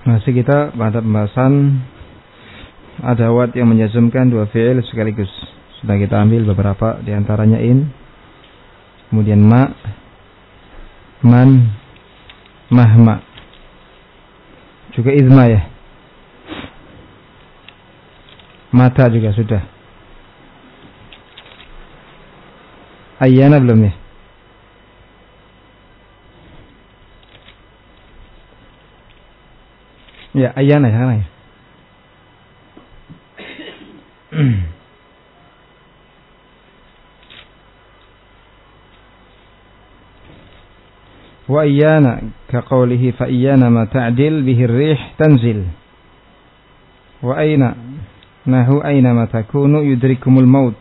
Masih kita pada pembahasan ada wat yang menjazmkan dua fi'il sekaligus. Sudah kita ambil beberapa di antaranya in, kemudian ma, man, mahma. Juga izma ya. Mata juga sudah. Ayana belum ya? Ya, ayana ya, ya. Wa iyana ka qawlihi fa iyana ma ta'dil bihi rih tanzil. Wa aina nahu aina ma takunu yudrikumul maut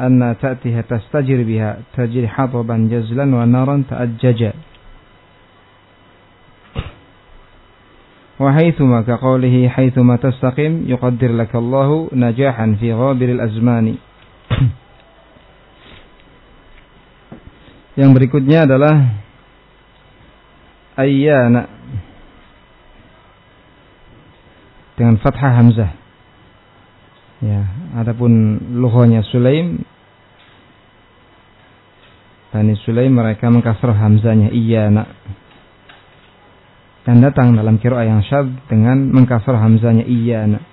anna ta'tiha tastajir biha tajri hataban jazlan wa naran ta'ajjaja wa haythuma ka qawlihi haythuma tastaqim yuqaddir laka Allahu najahan yang berikutnya adalah ayyana. Dengan fathah hamzah. Ya adapun luhonya Sulaim Bani Sulaim mereka mengkasrah hamzanya iya nak. Dan datang dalam kira yang syad dengan mengkasrah hamzanya iya nak.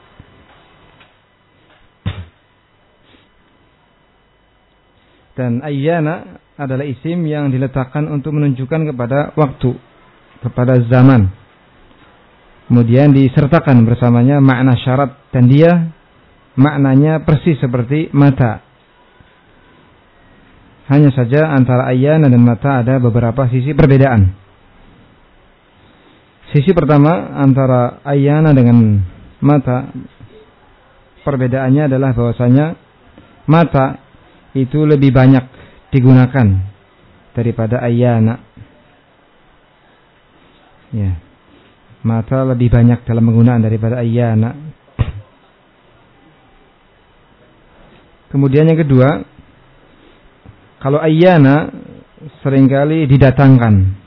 Dan ayyana adalah isim yang diletakkan untuk menunjukkan kepada waktu kepada zaman. Kemudian disertakan bersamanya makna syarat dan dia maknanya persis seperti mata. Hanya saja antara ayana dan mata ada beberapa sisi perbedaan. Sisi pertama antara ayana dengan mata perbedaannya adalah bahwasanya mata itu lebih banyak digunakan daripada ayana. Ya. Mata lebih banyak dalam penggunaan daripada ayana. Kemudian yang kedua, kalau ayana sering kali didatangkan.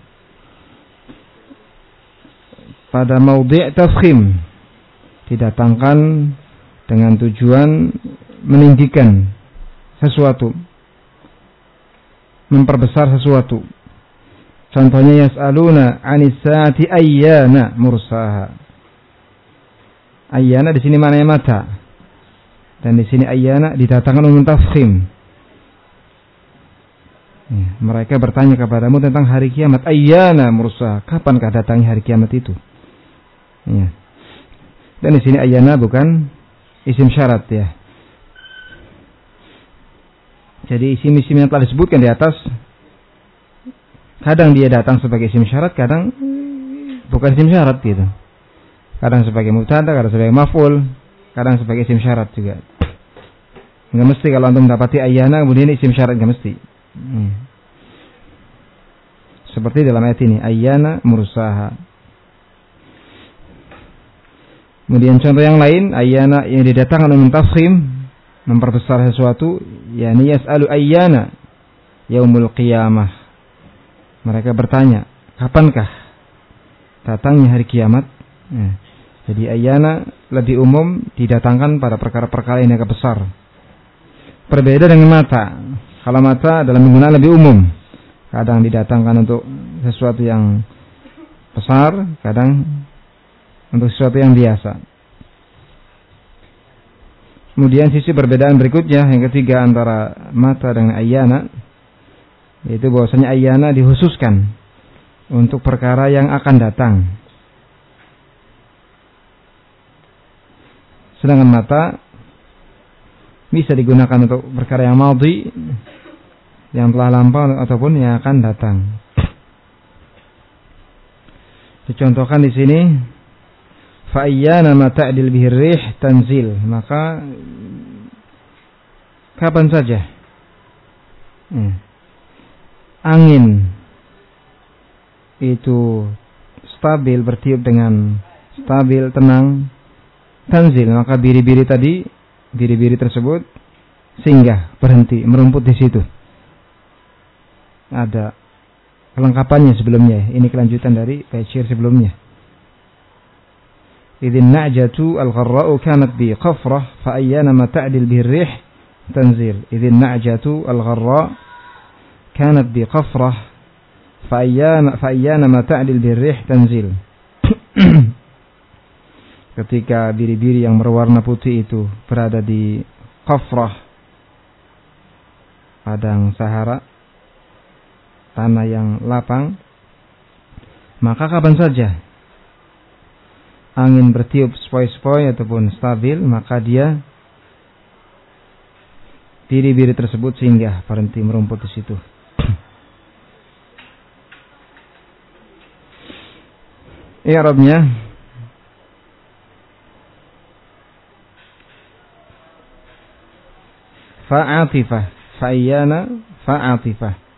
Pada maudhi' didatangkan dengan tujuan meninggikan sesuatu memperbesar sesuatu. Contohnya yas'aluna 'anis saati ayyana mursaha. Ayyana di sini mana mata. Dan di sini ayana didatangkan untuk tafkhim. Ya, mereka bertanya kepadamu tentang hari kiamat. Ayana mursa. Kapankah datangnya hari kiamat itu? Ya. Dan di sini ayana bukan isim syarat ya. Jadi isim-isim yang telah disebutkan di atas kadang dia datang sebagai isim syarat, kadang bukan isim syarat gitu. Kadang sebagai mubtada, kadang sebagai maf'ul, kadang sebagai isim syarat juga. Enggak mesti kalau antum mendapati ayana kemudian isim syarat enggak mesti. Hmm. Seperti dalam ayat ini, ayana mursaha. Kemudian contoh yang lain, ayana yang didatangkan oleh tafkhim memperbesar sesuatu, yakni yas'alu ayana yaumul qiyamah. Mereka bertanya, kapankah datangnya hari kiamat? Ya. Jadi ayana lebih umum didatangkan pada perkara-perkara yang agak besar Berbeda dengan mata. Kalau mata dalam penggunaan lebih umum. Kadang didatangkan untuk sesuatu yang besar, kadang untuk sesuatu yang biasa. Kemudian sisi perbedaan berikutnya yang ketiga antara mata dengan ayana yaitu bahwasanya ayana dikhususkan untuk perkara yang akan datang. Sedangkan mata bisa digunakan untuk perkara yang madhi yang telah lampau ataupun yang akan datang. Dicontohkan di sini fa ayyana ma ta'dil bihi tanzil maka kapan saja hmm. angin itu stabil bertiup dengan stabil tenang tanzil maka biri-biri tadi biri-biri tersebut singgah berhenti merumput di situ ada kelengkapannya sebelumnya. Ini kelanjutan dari bait sebelumnya. Idin na'jatu al-gharra'u kanat bi qafrah fa ayyana ma ta'dil bihi rih tanzil. Idin na'jatu al-gharra' kanat bi qafrah fa ayyana fa ayyana ma ta'dil bihi rih tanzil. Ketika biri-biri yang berwarna putih itu berada di Qafrah padang Sahara tanah yang lapang maka kapan saja angin bertiup sepoi-sepoi ataupun stabil maka dia biri-biri tersebut singgah berhenti merumput di situ. I'rabnya fa'atifah fa'iyana fa'atifah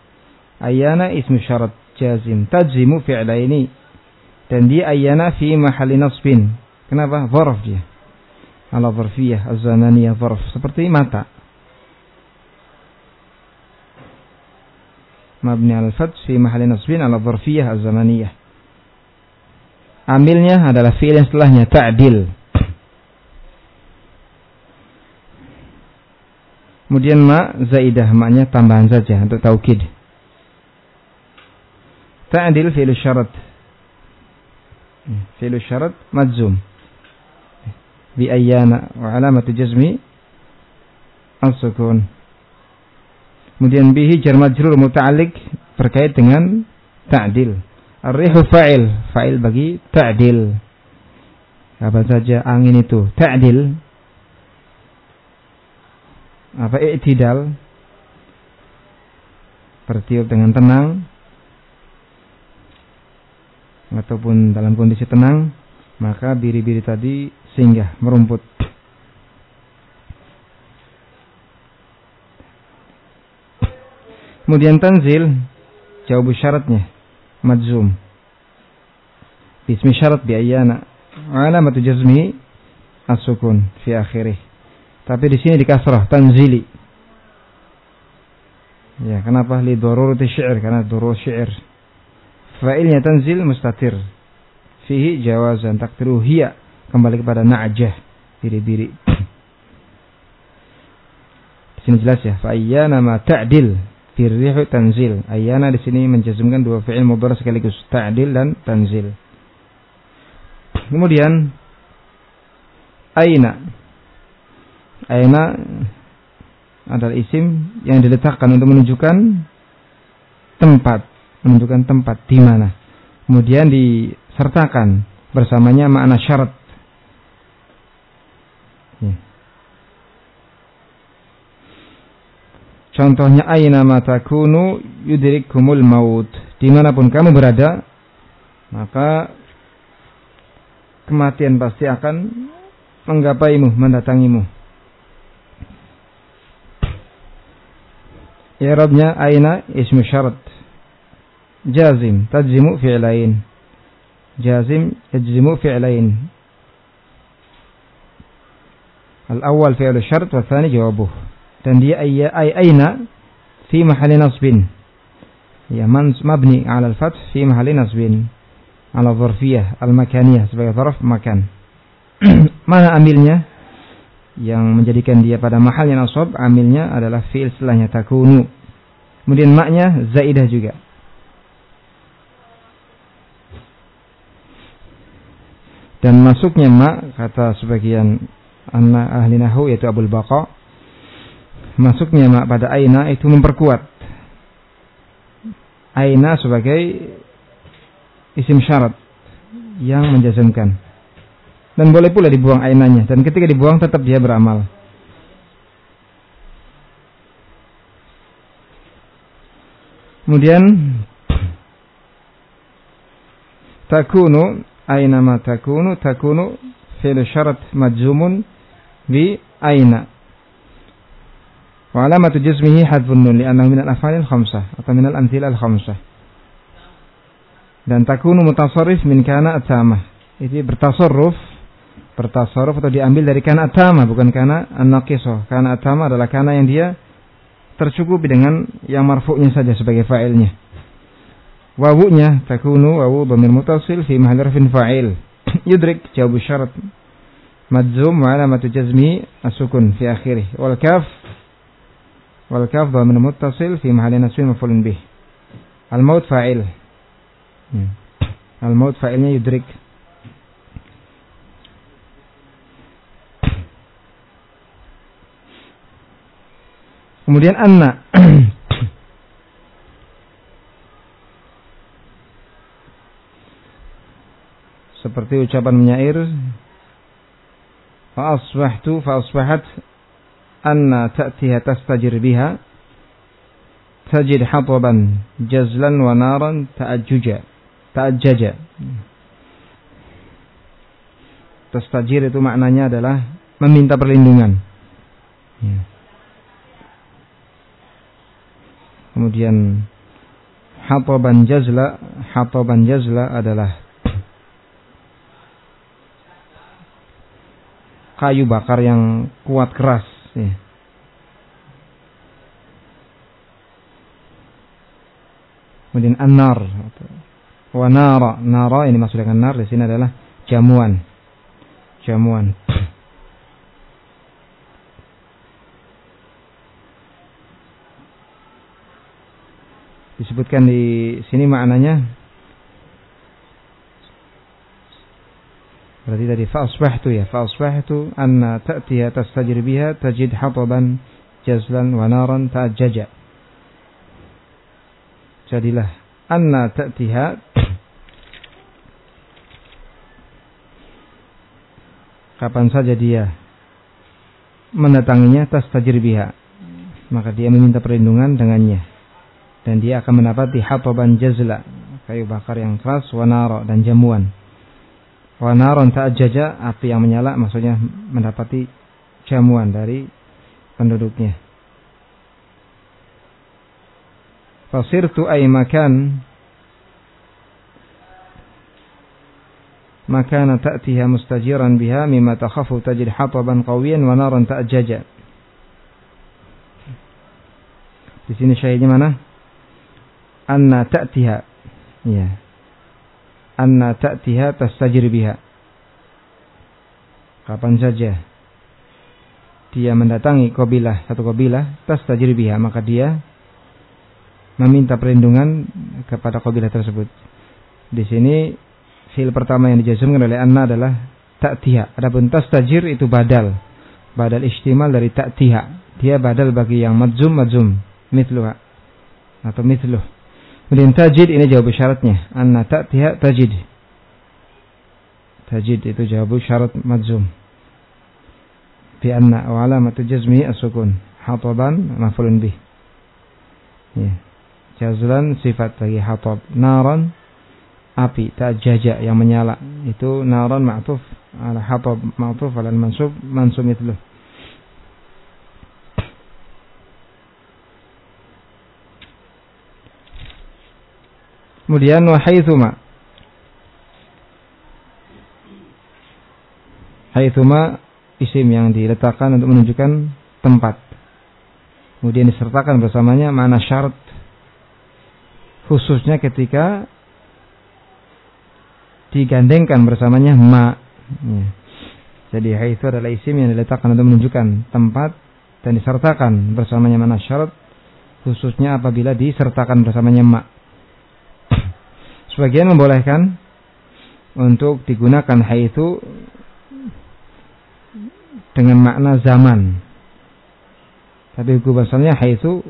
ayana ismu syarat jazim. Tajzimu fi'laini. Dan dia ayana fi mahalli nasbin. Kenapa? Zarf dia. Ala zarfiyah az-zamaniyah zarf. Seperti mata. Mabni al-fath fi mahalli nasbin ala zarfiyah az-zamaniyah amilnya adalah fi'il yang setelahnya ta'dil. Kemudian ma zaidah maknya tambahan saja untuk taukid. Ta'dil fi'lu syarat. Fi'lu syarat majzum. Bi ayyana wa alamatu jazmi as-sukun. Kemudian bihi jar majrur muta'alliq terkait dengan ta'dil. Ar-rihu fa'il, fa'il bagi ta'dil. Apa saja angin itu ta'dil apa i'tidal bertiup dengan tenang ataupun dalam kondisi tenang, maka biri-biri tadi singgah merumput. Kemudian tanzil jawab syaratnya madzum. Bismi syarat bi ayyana alamatu jazmi as-sukun fi akhirih. Tapi di sini dikasrah tanzili. Ya, kenapa li darurati syair? Karena durur syair. Fa'ilnya tanzil mustatir. Fihi jawazan takdiru hiya. Kembali kepada na'jah. Biri-biri. Di sini jelas ya. Fa'ayyana ma ta'dil. Firrihu tanzil. Ayyana di sini menjazmkan dua fi'il mudhari sekaligus. Ta'dil dan tanzil. Kemudian. Aina. Aina adalah isim yang diletakkan untuk menunjukkan tempat menunjukkan tempat di mana. Kemudian disertakan bersamanya makna syarat. Ya. Contohnya aina matakunu yudrikumul maut. Di mana pun kamu berada, maka kematian pasti akan menggapaimu, mendatangimu. I'rabnya aina ismu syarat jazim tajzimu fi'lain. Jazim tajzimu fi'lain. Al-awwal fi'lu syart wa tsani jawabuh. Dan dia ay aina fi mahalli nasbin. Ya man mabni 'ala al-fath fi mahalli nasbin. 'ala dharfiyah al-makaniyah sebagai zarf makan. Mana amilnya? Yang menjadikan dia pada mahalnya nasab amilnya adalah fi'il setelahnya takunu. Kemudian maknya zaidah juga. Dan masuknya mak kata sebagian anak ahli nahu yaitu Abul Baqa masuknya mak pada aina itu memperkuat. Aina sebagai isim syarat yang menjazmkan. Dan boleh pula dibuang ainanya. Dan ketika dibuang tetap dia beramal. Kemudian takunu aina ma takunu takunu fi'l syarat majzumun bi aina. Wa alamatu jismihi hadfun nun li'annahu min al-af'alil khamsah atau min al-amthil al-khamsah dan takunu mutasarrif min kana atama. itu bertasarruf bertasarruf atau diambil dari kana atama, bukan kana an-naqisah kana atama adalah kana yang dia tercukupi dengan yang marfuknya saja sebagai fa'ilnya wawunya takunu wawu dhamir mutasil fi mahalli rafin fa'il. Yudrik jawab syarat. Madzum wa alamatu jazmi as-sukun fi akhirih. Wal kaf wal kaf dhamir muttasil fi mahalli nasbin maf'ulun bih. Al maut fa'il. Hmm. al maut fa'ilnya yudrik. Kemudian anna seperti ucapan menyair fa asbahtu fa asbahat anna ta'tiha tastajir biha tajid hataban jazlan wa naran ta'ajjuja ta'ajjaja tastajir itu maknanya adalah meminta perlindungan ya. kemudian hataban jazla hataban jazla adalah kayu bakar yang kuat keras. Ya. Kemudian anar, wanara, nara ini maksud dengan nar di sini adalah jamuan, jamuan. Disebutkan di sini maknanya Berarti tadi fa'asbahtu ya, fa'asbahtu anna ta'tiya tastajir biha tajid hataban jazlan wa naran ta'ajjaja. Jadilah anna ta'tiha kapan saja dia mendatanginya tastajir biha. Maka dia meminta perlindungan dengannya. Dan dia akan mendapati hataban jazla kayu bakar yang keras wanara dan jamuan Wanaron ta'ajjaja api yang menyala maksudnya mendapati jamuan dari penduduknya. Fasirtu ay makan makana ta'tiha mustajiran biha mimma takhafu tajid hataban qawiyan wa naran ta'ajjaja. Di sini syahidnya mana? Anna ta'tiha. Ya anna ta'tiha tastajir biha. Kapan saja dia mendatangi kabilah satu kabilah tastajir biha maka dia meminta perlindungan kepada kabilah tersebut. Di sini fil pertama yang dijazmkan oleh anna adalah ta'tiha. Adapun tastajir itu badal. Badal istimal dari ta'tiha. Dia badal bagi yang madzum madzum mithluha atau mithluh Kemudian tajid ini jawab syaratnya. Anna ta'tiha tajid. Tajid itu jawab syarat madzum. Bi anna wa alamatu jazmi as-sukun. Hataban mafulun bih. Ya. Jazlan sifat bagi hatab. Naran api ta'jaja yang menyala. Itu naran ma'tuf ala hatab ma'tuf ala mansub mansub itu. Kemudian wa haitsuma. Haitsuma isim yang diletakkan untuk menunjukkan tempat. Kemudian disertakan bersamanya mana syarat khususnya ketika digandengkan bersamanya ma. Ya. Jadi haitsu adalah isim yang diletakkan untuk menunjukkan tempat dan disertakan bersamanya mana syarat khususnya apabila disertakan bersamanya ma. Sebagian membolehkan untuk digunakan haitsu dengan makna zaman. Tapi buku bahasanya haitsu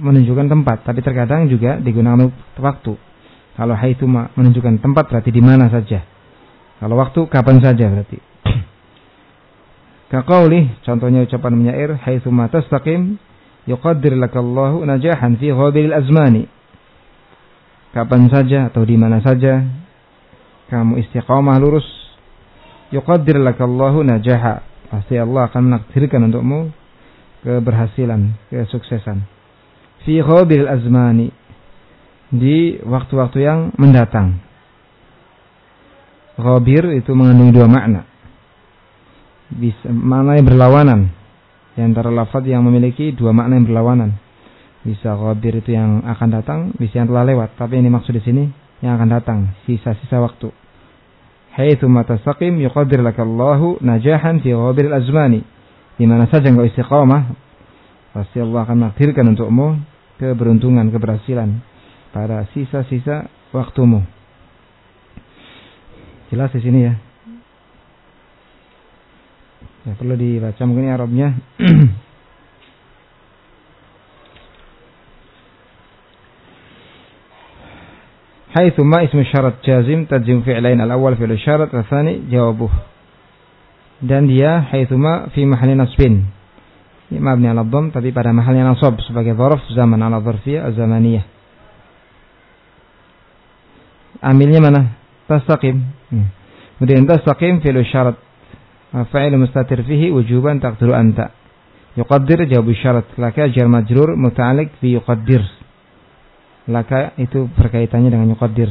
menunjukkan tempat, tapi terkadang juga digunakan waktu. Kalau haitsu menunjukkan tempat berarti di mana saja. Kalau waktu kapan saja berarti. Kaqauli contohnya ucapan menyair haitsu ma tastaqim yuqaddir lakallahu najahan fi ghabil azmani kapan saja atau di mana saja kamu istiqamah lurus. Yuqaddir lakallahu najaha. Pasti Allah akan menakdirkan untukmu keberhasilan kesuksesan. Fi khabil azmani. Di waktu-waktu yang mendatang. Ghabir itu mengandung dua makna. Bisa, makna yang berlawanan. Di antara lafaz yang memiliki dua makna yang berlawanan Bisa ghabir itu yang akan datang, bisa yang telah lewat. Tapi ini maksud di sini yang akan datang, sisa-sisa waktu. Haitsu matastaqim yuqaddir lakallahu najahan fi ghabir al-azmani. Di mana saja engkau istiqamah, pasti Allah akan menakdirkan untukmu keberuntungan, keberhasilan pada sisa-sisa waktumu. Jelas di sini ya. Ya perlu dibaca mungkin Arabnya. حيث ما اسم syarat jazim تجزم فعلين الأول فعل الشرط والثاني جوابه dan dia haitsuma fi mahalli nasbin mabni ala dhamm tapi pada mahalnya nasab sebagai dzaraf zaman ala dzarfiyah az-zamaniyah amilnya mana tastaqim hmm. kemudian tastaqim fi'l syarat fa'il mustatir fihi wujuban taqdiru anta yuqaddir jawab syarat laka jar majrur muta'alliq fi yuqaddir laka itu berkaitannya dengan yuqaddir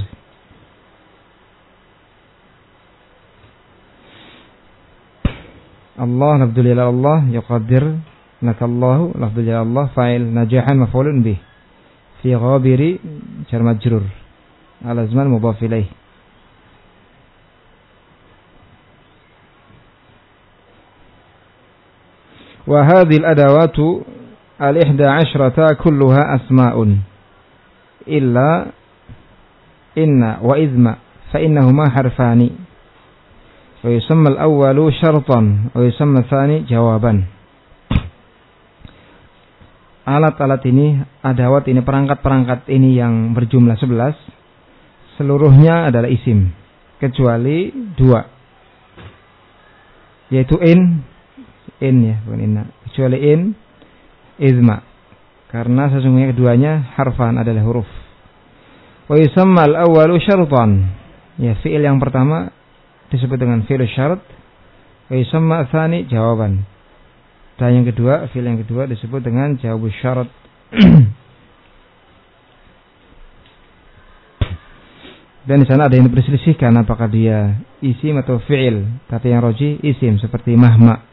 Allah lafdul ila Allah yuqaddir laka Allah lafdul ila Allah fa'il najahan maf'ulun bih fi ghabiri jar majrur al azman mudhaf ilaih وهذه الأدوات الإحدى عشرة كلها أسماء illa inna wa izma fa innahuma harfani. Wa yusamma al-awwalu syartan wa yusamma thani jawaban. Alat-alat ini adawat ini perangkat-perangkat ini yang berjumlah 11 seluruhnya adalah isim kecuali dua yaitu in in ya bukan inna kecuali in izma. Karena sesungguhnya keduanya harfan adalah huruf. Wa yusamma al-awwalu syartan. Ya, fi'il yang pertama disebut dengan fi'il syarat wa yusamma tsani jawaban. Dan yang kedua fi'il yang kedua disebut dengan jawab syarat dan di sana ada yang berselisihkan apakah dia isim atau fi'il. Tapi yang roji isim seperti mahma.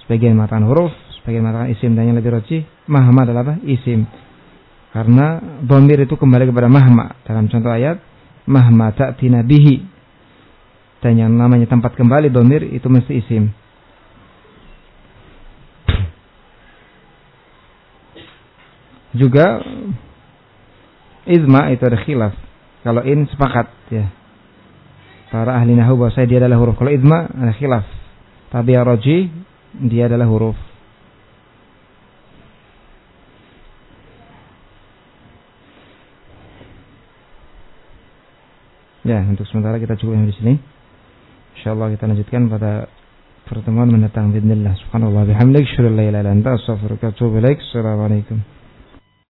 Sebagian mengatakan huruf sebagian mengatakan isim dan yang lebih roji mahma adalah apa isim karena bomir itu kembali kepada mahma dalam contoh ayat mahma ta'tina bihi dan yang namanya tempat kembali domir itu mesti isim. Juga izma itu ada khilaf. Kalau in sepakat ya. Para ahli nahu bahwa saya dia adalah huruf. Kalau izma ada khilaf. Tapi ya roji dia adalah huruf. Ya, untuk sementara kita cukup di sini. Insyaallah kita lanjutkan pada pertemuan mendatang bismillah subhanallah bihamdik syukur la ilaha illa anta astaghfiruka wa atubu ilaik. Assalamualaikum